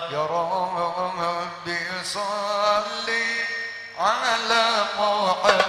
يا ربي صلي على محمد.